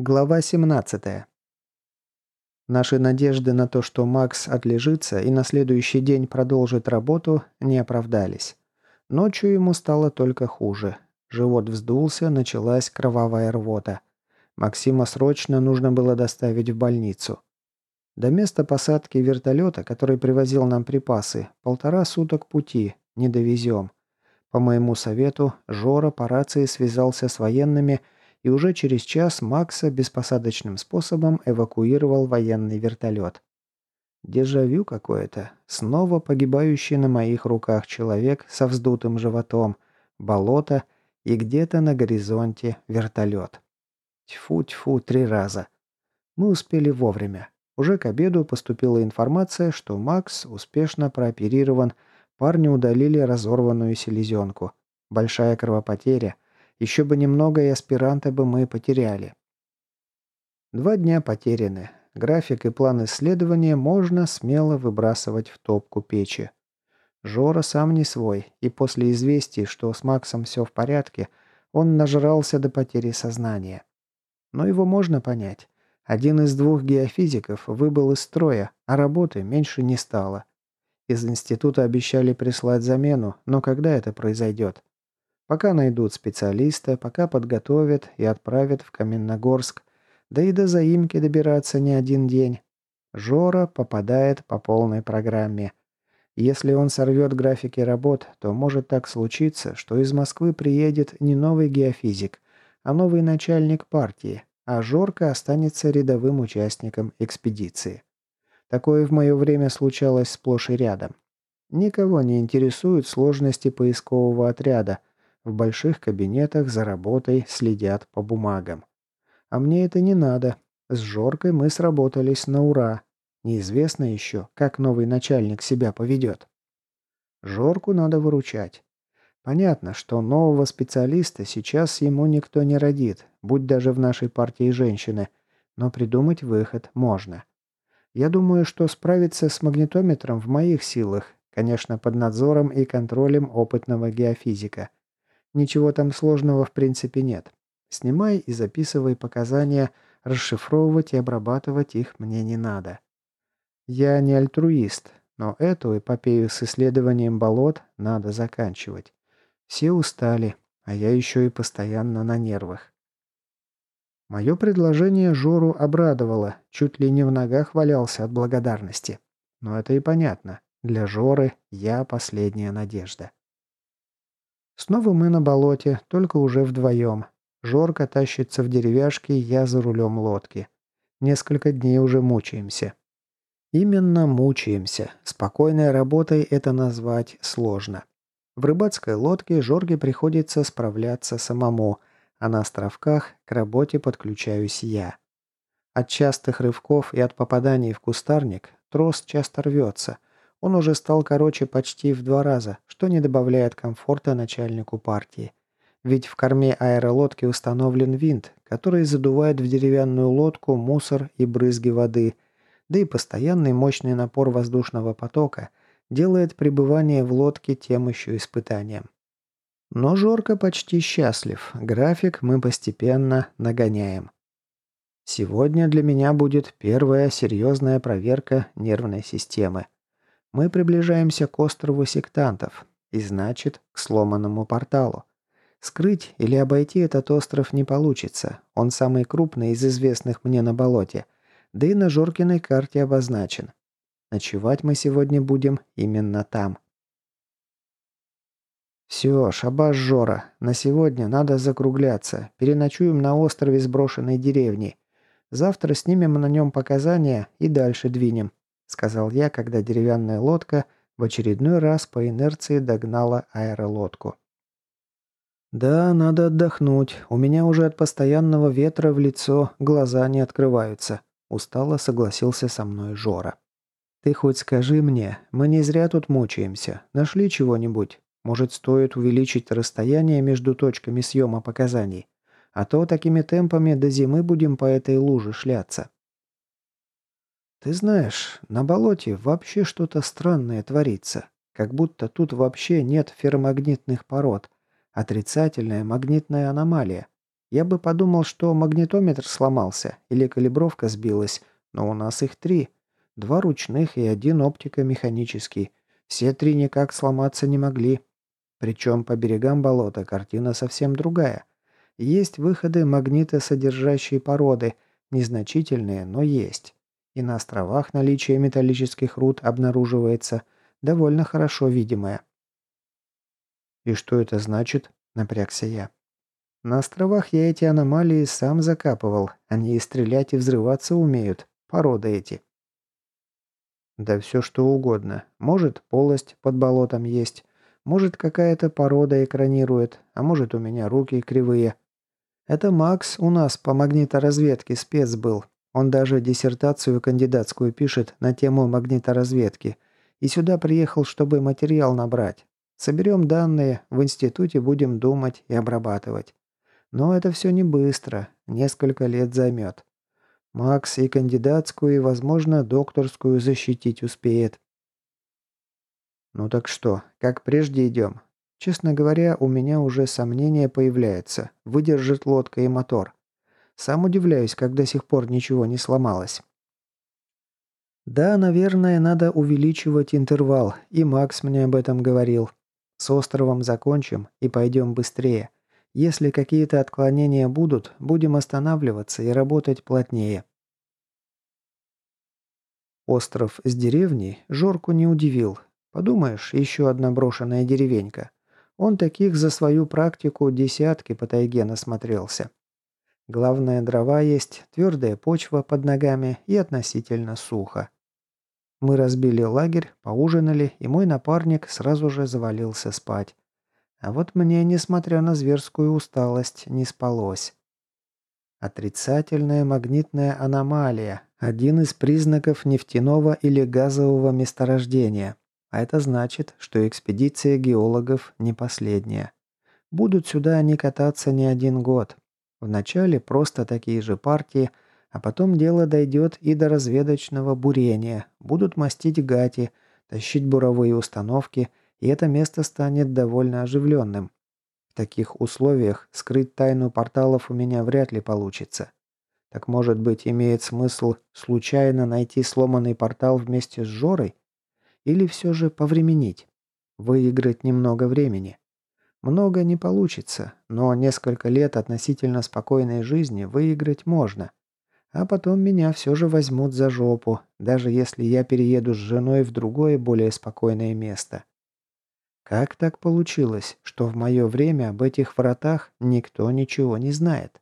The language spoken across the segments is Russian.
Глава 17. Наши надежды на то, что Макс отлежится и на следующий день продолжит работу, не оправдались. Ночью ему стало только хуже. Живот вздулся, началась кровавая рвота. Максима срочно нужно было доставить в больницу. До места посадки вертолета, который привозил нам припасы, полтора суток пути, не довезем. По моему совету, Жора по рации связался с военными и уже через час Макса беспосадочным способом эвакуировал военный вертолет. Дежавю какое-то. Снова погибающий на моих руках человек со вздутым животом, болото и где-то на горизонте вертолет. Тьфу-тьфу, три раза. Мы успели вовремя. Уже к обеду поступила информация, что Макс успешно прооперирован, парню удалили разорванную селезенку. Большая кровопотеря – еще бы немного, и аспиранта бы мы потеряли. Два дня потеряны. График и план исследования можно смело выбрасывать в топку печи. Жора сам не свой, и после известий, что с Максом все в порядке, он нажрался до потери сознания. Но его можно понять. Один из двух геофизиков выбыл из строя, а работы меньше не стало. Из института обещали прислать замену, но когда это произойдет? Пока найдут специалиста, пока подготовят и отправят в Каменногорск, да и до заимки добираться не один день. Жора попадает по полной программе. Если он сорвет графики работ, то может так случиться, что из Москвы приедет не новый геофизик, а новый начальник партии, а Жорка останется рядовым участником экспедиции. Такое в мое время случалось сплошь и рядом. Никого не интересуют сложности поискового отряда – в больших кабинетах за работой следят по бумагам. А мне это не надо. С Жоркой мы сработались на ура. Неизвестно еще, как новый начальник себя поведет. Жорку надо выручать. Понятно, что нового специалиста сейчас ему никто не родит, будь даже в нашей партии женщины, но придумать выход можно. Я думаю, что справиться с магнитометром в моих силах, конечно, под надзором и контролем опытного геофизика. Ничего там сложного в принципе нет. Снимай и записывай показания, расшифровывать и обрабатывать их мне не надо. Я не альтруист, но эту эпопею с исследованием болот надо заканчивать. Все устали, а я еще и постоянно на нервах. Мое предложение Жору обрадовало, чуть ли не в ногах валялся от благодарности. Но это и понятно. Для Жоры я последняя надежда. Снова мы на болоте, только уже вдвоем. Жорка тащится в деревяшке, я за рулем лодки. Несколько дней уже мучаемся. Именно мучаемся. Спокойной работой это назвать сложно. В рыбацкой лодке Жорге приходится справляться самому, а на островках к работе подключаюсь я. От частых рывков и от попаданий в кустарник трос часто рвется – он уже стал короче почти в два раза, что не добавляет комфорта начальнику партии. Ведь в корме аэролодки установлен винт, который задувает в деревянную лодку мусор и брызги воды, да и постоянный мощный напор воздушного потока делает пребывание в лодке тем еще испытанием. Но Жорка почти счастлив, график мы постепенно нагоняем. Сегодня для меня будет первая серьезная проверка нервной системы. Мы приближаемся к острову сектантов, и значит, к сломанному порталу. Скрыть или обойти этот остров не получится. Он самый крупный из известных мне на болоте. Да и на Жоркиной карте обозначен. Ночевать мы сегодня будем именно там. «Все, шабаш Жора. На сегодня надо закругляться. Переночуем на острове сброшенной деревни. Завтра снимем на нем показания и дальше двинем сказал я, когда деревянная лодка в очередной раз по инерции догнала аэролодку. «Да, надо отдохнуть. У меня уже от постоянного ветра в лицо глаза не открываются», – устало согласился со мной Жора. «Ты хоть скажи мне, мы не зря тут мучаемся. Нашли чего-нибудь? Может, стоит увеличить расстояние между точками съема показаний? А то такими темпами до зимы будем по этой луже шляться». Ты знаешь, на болоте вообще что-то странное творится. Как будто тут вообще нет ферромагнитных пород. Отрицательная магнитная аномалия. Я бы подумал, что магнитометр сломался или калибровка сбилась, но у нас их три. Два ручных и один оптико-механический. Все три никак сломаться не могли. Причем по берегам болота картина совсем другая. Есть выходы магнитосодержащей породы, незначительные, но есть. И на островах наличие металлических руд обнаруживается, довольно хорошо видимое. «И что это значит?» – напрягся я. «На островах я эти аномалии сам закапывал. Они и стрелять, и взрываться умеют. Породы эти». «Да все что угодно. Может, полость под болотом есть. Может, какая-то порода экранирует. А может, у меня руки кривые. Это Макс у нас по магниторазведке спец был. Он даже диссертацию кандидатскую пишет на тему магниторазведки. И сюда приехал, чтобы материал набрать. Соберем данные, в институте будем думать и обрабатывать. Но это все не быстро, несколько лет займет. Макс и кандидатскую, и, возможно, докторскую защитить успеет. Ну так что, как прежде идем? Честно говоря, у меня уже сомнения появляются, выдержит лодка и мотор. Сам удивляюсь, как до сих пор ничего не сломалось. Да, наверное, надо увеличивать интервал, и Макс мне об этом говорил. С островом закончим и пойдем быстрее. Если какие-то отклонения будут, будем останавливаться и работать плотнее. Остров с деревней Жорку не удивил. Подумаешь, еще одна брошенная деревенька. Он таких за свою практику десятки по тайге насмотрелся. Главное, дрова есть, твердая почва под ногами и относительно сухо. Мы разбили лагерь, поужинали, и мой напарник сразу же завалился спать. А вот мне, несмотря на зверскую усталость, не спалось. Отрицательная магнитная аномалия – один из признаков нефтяного или газового месторождения. А это значит, что экспедиция геологов не последняя. Будут сюда они кататься не один год. Вначале просто такие же партии – а потом дело дойдет и до разведочного бурения. Будут мастить гати, тащить буровые установки, и это место станет довольно оживленным. В таких условиях скрыть тайну порталов у меня вряд ли получится. Так может быть, имеет смысл случайно найти сломанный портал вместе с Жорой? Или все же повременить? Выиграть немного времени? Много не получится, но несколько лет относительно спокойной жизни выиграть можно. А потом меня все же возьмут за жопу, даже если я перееду с женой в другое, более спокойное место. Как так получилось, что в мое время об этих вратах никто ничего не знает?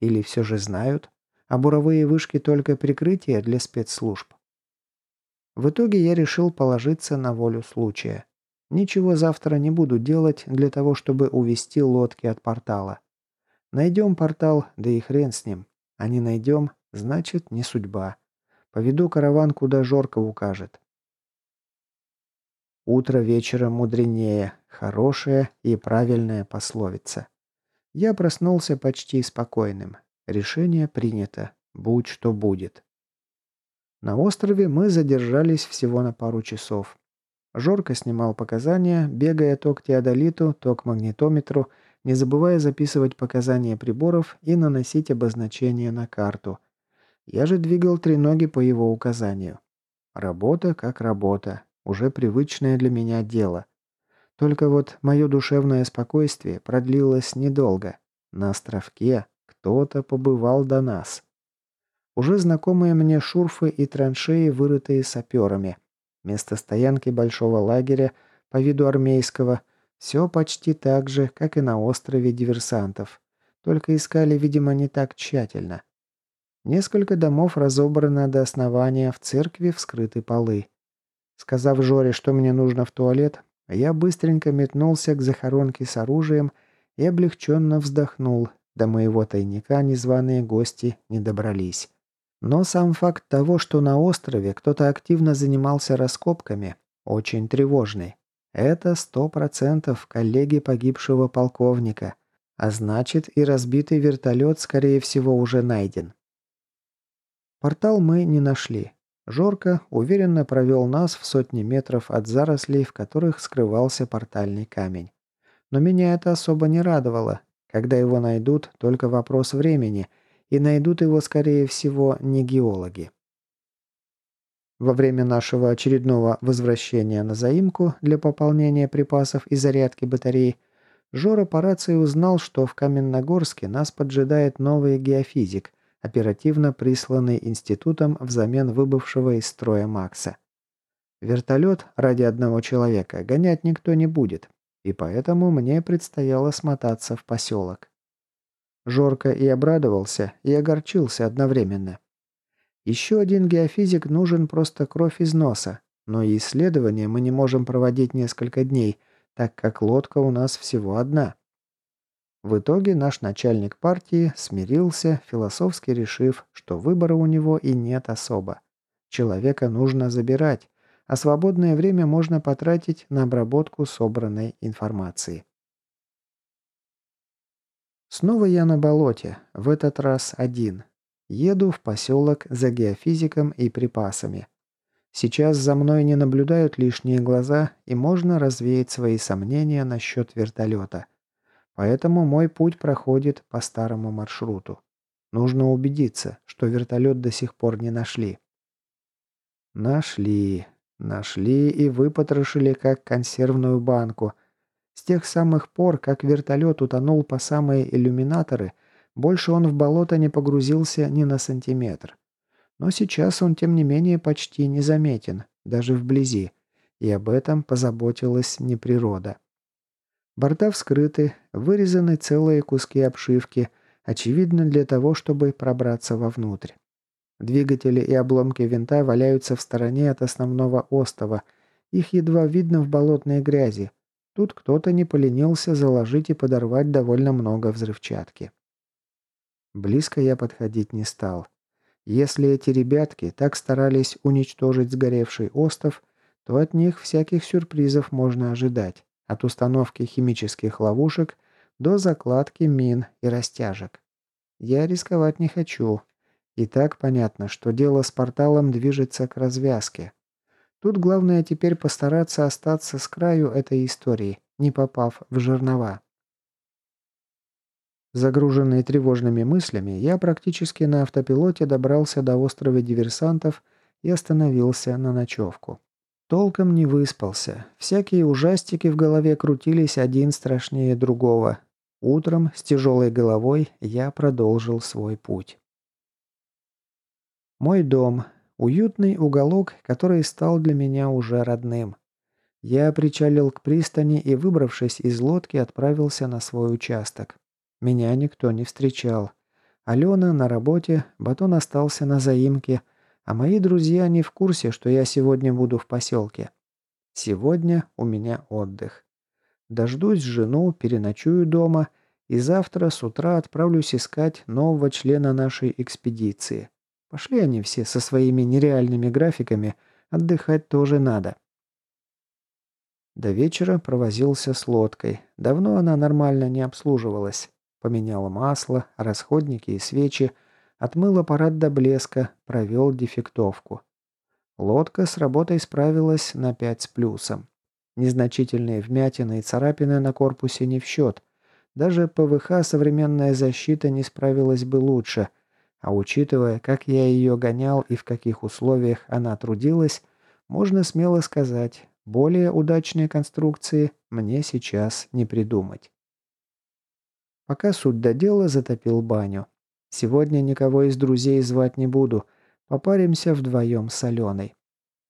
Или все же знают, а буровые вышки только прикрытие для спецслужб? В итоге я решил положиться на волю случая. Ничего завтра не буду делать для того, чтобы увести лодки от портала. Найдем портал, да и хрен с ним. А не найдем, Значит, не судьба. Поведу караван, куда Жорка укажет. Утро вечера мудренее. Хорошая и правильная пословица. Я проснулся почти спокойным. Решение принято. Будь что будет. На острове мы задержались всего на пару часов. Жорка снимал показания, бегая то к теодолиту, то к магнитометру, не забывая записывать показания приборов и наносить обозначения на карту. Я же двигал треноги по его указанию. Работа как работа, уже привычное для меня дело. Только вот мое душевное спокойствие продлилось недолго. На островке кто-то побывал до нас. Уже знакомые мне шурфы и траншеи, вырытые саперами. Место стоянки большого лагеря, по виду армейского, все почти так же, как и на острове диверсантов. Только искали, видимо, не так тщательно. Несколько домов разобрано до основания, в церкви вскрыты полы. Сказав Жоре, что мне нужно в туалет, я быстренько метнулся к захоронке с оружием и облегченно вздохнул. До моего тайника незваные гости не добрались. Но сам факт того, что на острове кто-то активно занимался раскопками, очень тревожный. Это сто процентов коллеги погибшего полковника. А значит, и разбитый вертолет, скорее всего, уже найден. Портал мы не нашли. Жорко уверенно провел нас в сотни метров от зарослей, в которых скрывался портальный камень. Но меня это особо не радовало. Когда его найдут, только вопрос времени, и найдут его, скорее всего, не геологи. Во время нашего очередного возвращения на заимку для пополнения припасов и зарядки батарей, Жора по рации узнал, что в Каменногорске нас поджидает новый геофизик, оперативно присланный институтом взамен выбывшего из строя Макса. Вертолет ради одного человека гонять никто не будет, и поэтому мне предстояло смотаться в поселок. Жорко и обрадовался, и огорчился одновременно. Еще один геофизик нужен просто кровь из носа, но и исследования мы не можем проводить несколько дней, так как лодка у нас всего одна. В итоге наш начальник партии смирился, философски решив, что выбора у него и нет особо. Человека нужно забирать, а свободное время можно потратить на обработку собранной информации. Снова я на болоте, в этот раз один. Еду в поселок за геофизиком и припасами. Сейчас за мной не наблюдают лишние глаза, и можно развеять свои сомнения насчет вертолета. Поэтому мой путь проходит по старому маршруту. Нужно убедиться, что вертолет до сих пор не нашли. Нашли. Нашли и выпотрошили, как консервную банку. С тех самых пор, как вертолет утонул по самые иллюминаторы – больше он в болото не погрузился ни на сантиметр. Но сейчас он, тем не менее, почти незаметен, даже вблизи, и об этом позаботилась не природа. Борта вскрыты, вырезаны целые куски обшивки, очевидно для того, чтобы пробраться вовнутрь. Двигатели и обломки винта валяются в стороне от основного остова, их едва видно в болотной грязи. Тут кто-то не поленился заложить и подорвать довольно много взрывчатки. Близко я подходить не стал. Если эти ребятки так старались уничтожить сгоревший остров, то от них всяких сюрпризов можно ожидать. От установки химических ловушек до закладки мин и растяжек. Я рисковать не хочу. И так понятно, что дело с порталом движется к развязке. Тут главное теперь постараться остаться с краю этой истории, не попав в жернова. Загруженный тревожными мыслями, я практически на автопилоте добрался до острова диверсантов и остановился на ночевку. Толком не выспался. Всякие ужастики в голове крутились один страшнее другого. Утром с тяжелой головой я продолжил свой путь. Мой дом. Уютный уголок, который стал для меня уже родным. Я причалил к пристани и, выбравшись из лодки, отправился на свой участок. Меня никто не встречал. Алена на работе, Батон остался на заимке, а мои друзья не в курсе, что я сегодня буду в поселке. Сегодня у меня отдых. Дождусь жену, переночую дома и завтра с утра отправлюсь искать нового члена нашей экспедиции. Пошли они все со своими нереальными графиками, отдыхать тоже надо. До вечера провозился с лодкой. Давно она нормально не обслуживалась. Поменял масло, расходники и свечи, отмыл аппарат до блеска, провел дефектовку. Лодка с работой справилась на 5 с плюсом. Незначительные вмятины и царапины на корпусе не в счет. Даже ПВХ современная защита не справилась бы лучше. А учитывая, как я ее гонял и в каких условиях она трудилась, можно смело сказать, более удачные конструкции мне сейчас не придумать. Пока суть до дела, затопил баню. Сегодня никого из друзей звать не буду. Попаримся вдвоем с Аленой.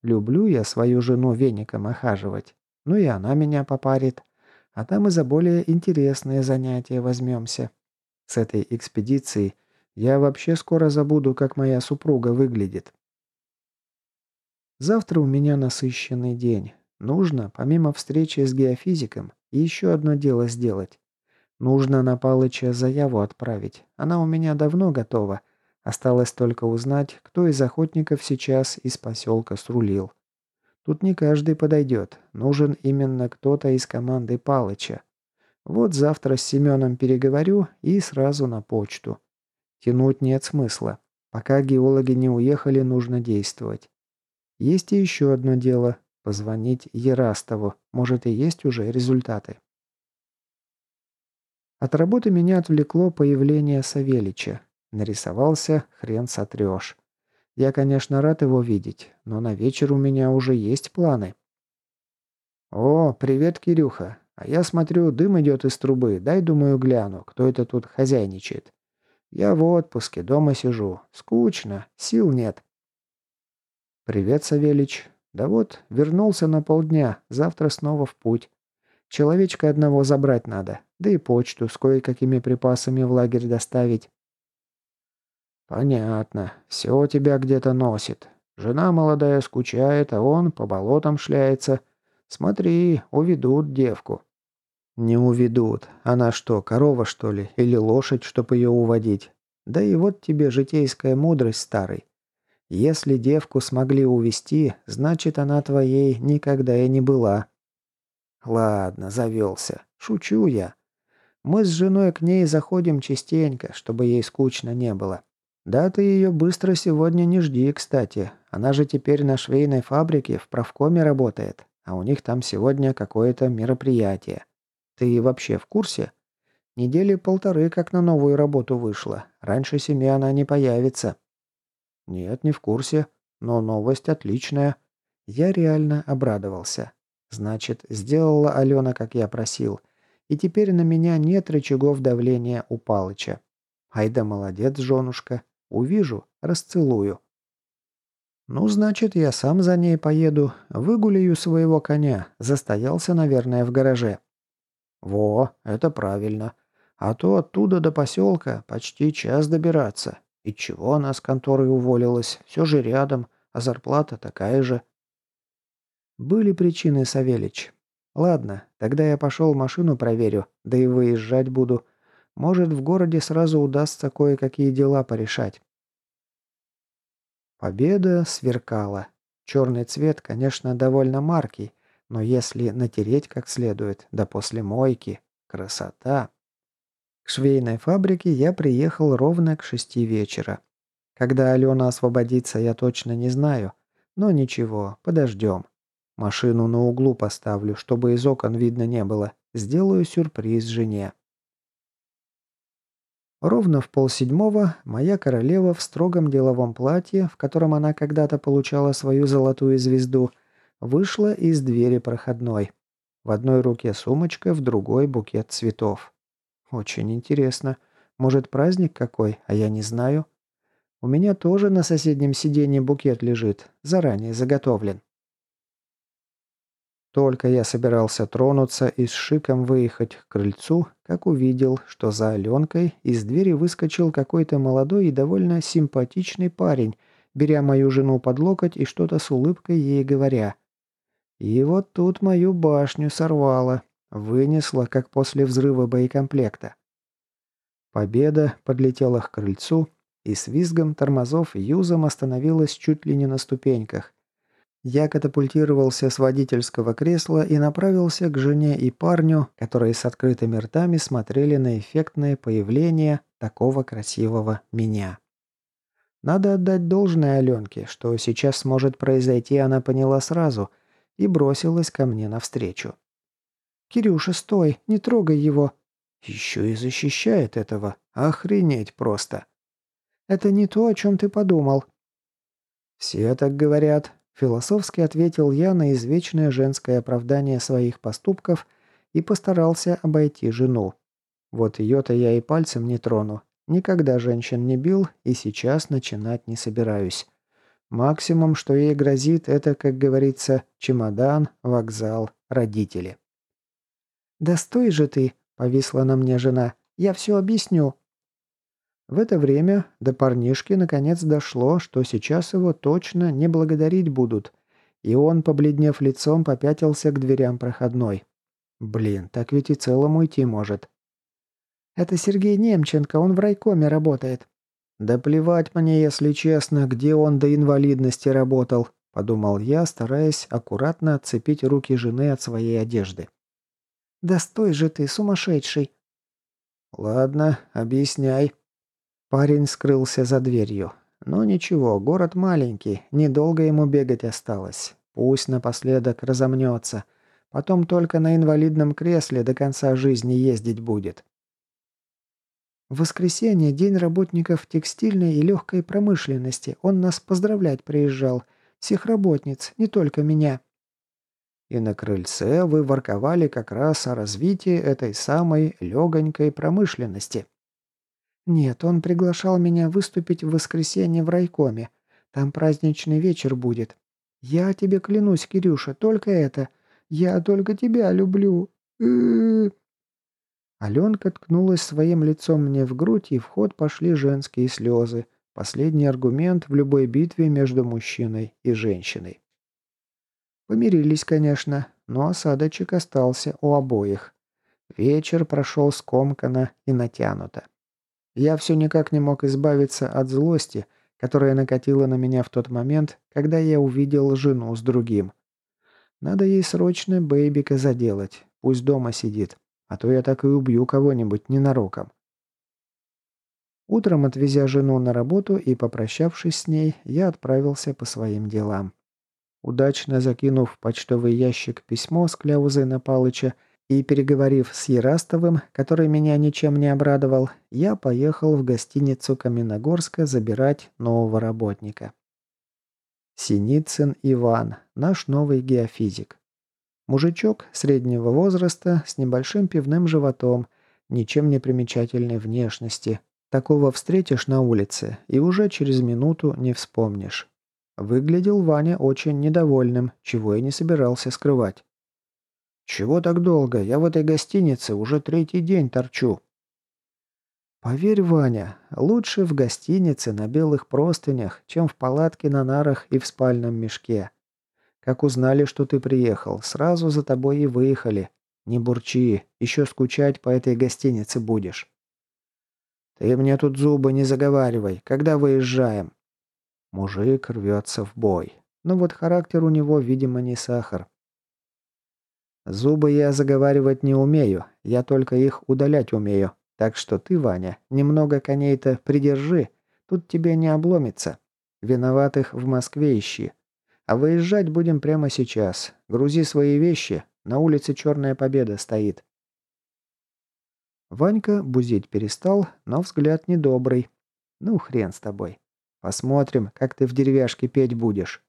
Люблю я свою жену веником охаживать. Ну и она меня попарит. А там и за более интересные занятия возьмемся. С этой экспедицией я вообще скоро забуду, как моя супруга выглядит. Завтра у меня насыщенный день. Нужно, помимо встречи с геофизиком, еще одно дело сделать. Нужно на Палыча заяву отправить. Она у меня давно готова. Осталось только узнать, кто из охотников сейчас из поселка срулил. Тут не каждый подойдет. Нужен именно кто-то из команды Палыча. Вот завтра с Семеном переговорю и сразу на почту. Тянуть нет смысла. Пока геологи не уехали, нужно действовать. Есть и еще одно дело. Позвонить Ерастову. Может и есть уже результаты. От работы меня отвлекло появление Савелича. Нарисовался, хрен сотрешь. Я, конечно, рад его видеть, но на вечер у меня уже есть планы. «О, привет, Кирюха. А я смотрю, дым идет из трубы. Дай, думаю, гляну, кто это тут хозяйничает. Я в отпуске, дома сижу. Скучно, сил нет». «Привет, Савелич. Да вот, вернулся на полдня, завтра снова в путь. Человечка одного забрать надо, да и почту с кое-какими припасами в лагерь доставить». «Понятно. Все тебя где-то носит. Жена молодая скучает, а он по болотам шляется. Смотри, уведут девку». «Не уведут. Она что, корова, что ли? Или лошадь, чтоб ее уводить? Да и вот тебе житейская мудрость старой. Если девку смогли увести, значит, она твоей никогда и не была». «Ладно, завелся. Шучу я. Мы с женой к ней заходим частенько, чтобы ей скучно не было. Да ты ее быстро сегодня не жди, кстати. Она же теперь на швейной фабрике в правкоме работает, а у них там сегодня какое-то мероприятие. Ты вообще в курсе? Недели полторы как на новую работу вышла. Раньше семи она не появится. Нет, не в курсе. Но новость отличная. Я реально обрадовался. Значит, сделала Алена, как я просил. И теперь на меня нет рычагов давления у Палыча. Ай да молодец, женушка. Увижу, расцелую. Ну, значит, я сам за ней поеду, выгуляю своего коня. Застоялся, наверное, в гараже. Во, это правильно. А то оттуда до поселка почти час добираться. И чего она с конторы уволилась? Все же рядом, а зарплата такая же. Были причины, Савелич. Ладно, тогда я пошел машину проверю, да и выезжать буду. Может, в городе сразу удастся кое-какие дела порешать. Победа сверкала. Черный цвет, конечно, довольно маркий, но если натереть как следует, да после мойки, красота. К швейной фабрике я приехал ровно к шести вечера. Когда Алена освободится, я точно не знаю. Но ничего, подождем. Машину на углу поставлю, чтобы из окон видно не было. Сделаю сюрприз жене. Ровно в полседьмого моя королева в строгом деловом платье, в котором она когда-то получала свою золотую звезду, вышла из двери проходной. В одной руке сумочка, в другой букет цветов. Очень интересно. Может, праздник какой, а я не знаю? У меня тоже на соседнем сиденье букет лежит, заранее заготовлен. Только я собирался тронуться и с шиком выехать к крыльцу, как увидел, что за Аленкой из двери выскочил какой-то молодой и довольно симпатичный парень, беря мою жену под локоть и что-то с улыбкой ей говоря. И вот тут мою башню сорвало, вынесло, как после взрыва боекомплекта. Победа подлетела к крыльцу и с визгом тормозов юзом остановилась чуть ли не на ступеньках, я катапультировался с водительского кресла и направился к жене и парню, которые с открытыми ртами смотрели на эффектное появление такого красивого меня. Надо отдать должное Аленке, что сейчас сможет произойти, она поняла сразу и бросилась ко мне навстречу. «Кирюша, стой, не трогай его!» «Еще и защищает этого. Охренеть просто!» «Это не то, о чем ты подумал». «Все так говорят. Философски ответил я на извечное женское оправдание своих поступков и постарался обойти жену. Вот ее-то я и пальцем не трону. Никогда женщин не бил и сейчас начинать не собираюсь. Максимум, что ей грозит, это, как говорится, чемодан, вокзал, родители. «Да стой же ты!» — повисла на мне жена. «Я все объясню». В это время до парнишки наконец дошло, что сейчас его точно не благодарить будут, и он, побледнев лицом, попятился к дверям проходной. Блин, так ведь и целым уйти может. «Это Сергей Немченко, он в райкоме работает». «Да плевать мне, если честно, где он до инвалидности работал», – подумал я, стараясь аккуратно отцепить руки жены от своей одежды. «Да стой же ты, сумасшедший!» «Ладно, объясняй», Парень скрылся за дверью. Но ничего, город маленький, недолго ему бегать осталось. Пусть напоследок разомнется. Потом только на инвалидном кресле до конца жизни ездить будет. В воскресенье день работников текстильной и легкой промышленности. Он нас поздравлять приезжал. Всех работниц, не только меня. И на крыльце вы ворковали как раз о развитии этой самой легонькой промышленности. Нет, он приглашал меня выступить в воскресенье в райкоме. Там праздничный вечер будет. Я тебе клянусь, Кирюша, только это. Я только тебя люблю. Аленка ткнулась своим лицом мне в грудь, и в ход пошли женские слезы. Последний аргумент в любой битве между мужчиной и женщиной. Помирились, конечно, но осадочек остался у обоих. Вечер прошел скомканно и натянуто. Я все никак не мог избавиться от злости, которая накатила на меня в тот момент, когда я увидел жену с другим. Надо ей срочно бэйбика заделать, пусть дома сидит, а то я так и убью кого-нибудь ненароком. Утром, отвезя жену на работу и попрощавшись с ней, я отправился по своим делам. Удачно закинув в почтовый ящик письмо с кляузой на Палыча и переговорив с Ярастовым, который меня ничем не обрадовал, я поехал в гостиницу Каменогорска забирать нового работника. Синицын Иван, наш новый геофизик. Мужичок среднего возраста с небольшим пивным животом, ничем не примечательной внешности. Такого встретишь на улице и уже через минуту не вспомнишь. Выглядел Ваня очень недовольным, чего и не собирался скрывать. «Чего так долго? Я в этой гостинице уже третий день торчу». «Поверь, Ваня, лучше в гостинице на белых простынях, чем в палатке на нарах и в спальном мешке. Как узнали, что ты приехал, сразу за тобой и выехали. Не бурчи, еще скучать по этой гостинице будешь». «Ты мне тут зубы не заговаривай. Когда выезжаем?» Мужик рвется в бой. Но вот характер у него, видимо, не сахар. Зубы я заговаривать не умею, я только их удалять умею. Так что ты, Ваня, немного коней-то придержи, тут тебе не обломится. Виноватых в Москве ищи. А выезжать будем прямо сейчас. Грузи свои вещи, на улице Черная Победа стоит. Ванька бузить перестал, но взгляд недобрый. Ну, хрен с тобой. Посмотрим, как ты в деревяшке петь будешь».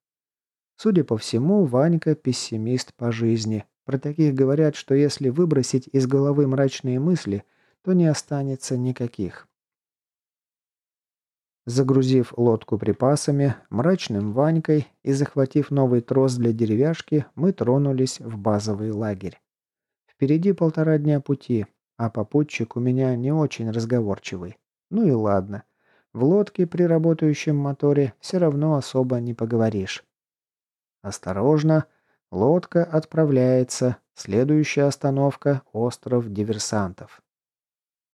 Судя по всему, Ванька пессимист по жизни. Про таких говорят, что если выбросить из головы мрачные мысли, то не останется никаких. Загрузив лодку припасами, мрачным Ванькой и захватив новый трос для деревяшки, мы тронулись в базовый лагерь. Впереди полтора дня пути, а попутчик у меня не очень разговорчивый. Ну и ладно. В лодке при работающем моторе все равно особо не поговоришь. Осторожно, лодка отправляется. Следующая остановка – остров диверсантов.